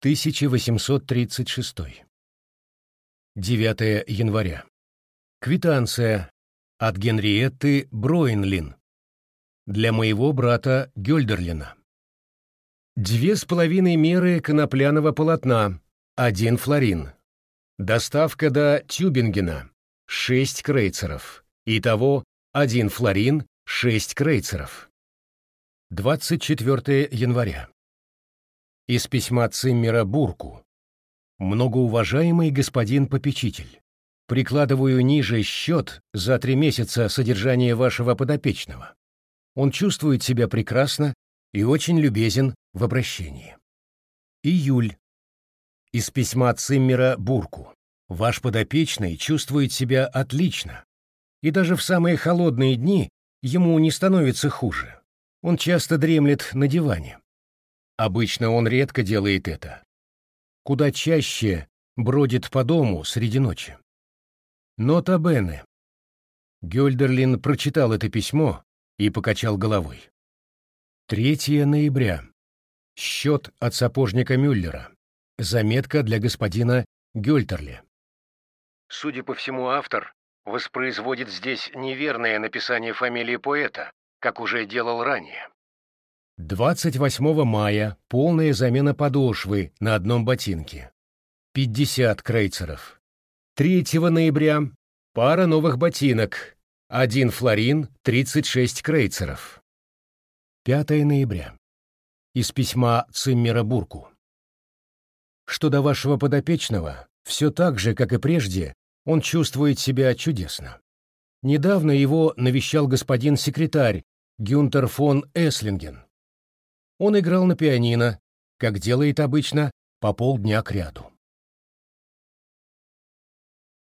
1836. 9 января. Квитанция от Генриетты Броинлин для моего брата Гёльдерлина. Две с половиной меры конопляного полотна, один флорин. Доставка до Тюбингена, шесть крейцеров. Итого один флорин, шесть крейцеров. 24 января. Из письма Циммера Бурку. Многоуважаемый господин попечитель, прикладываю ниже счет за три месяца содержания вашего подопечного. Он чувствует себя прекрасно и очень любезен в обращении. Июль. Из письма Циммера Бурку. Ваш подопечный чувствует себя отлично, и даже в самые холодные дни ему не становится хуже. Он часто дремлет на диване. Обычно он редко делает это. Куда чаще бродит по дому среди ночи. Нота Бене. Гёльдерлин прочитал это письмо и покачал головой. 3 ноября. Счет от сапожника Мюллера. Заметка для господина Гёльтерли. Судя по всему, автор воспроизводит здесь неверное написание фамилии поэта, как уже делал ранее. 28 мая полная замена подошвы на одном ботинке. 50 крейцеров. 3 ноября пара новых ботинок. Один флорин, 36 крейцеров. 5 ноября. Из письма Циммера Бурку. Что до вашего подопечного, все так же, как и прежде, он чувствует себя чудесно. Недавно его навещал господин секретарь Гюнтер фон Эслинген. Он играл на пианино, как делает обычно, по полдня кряду.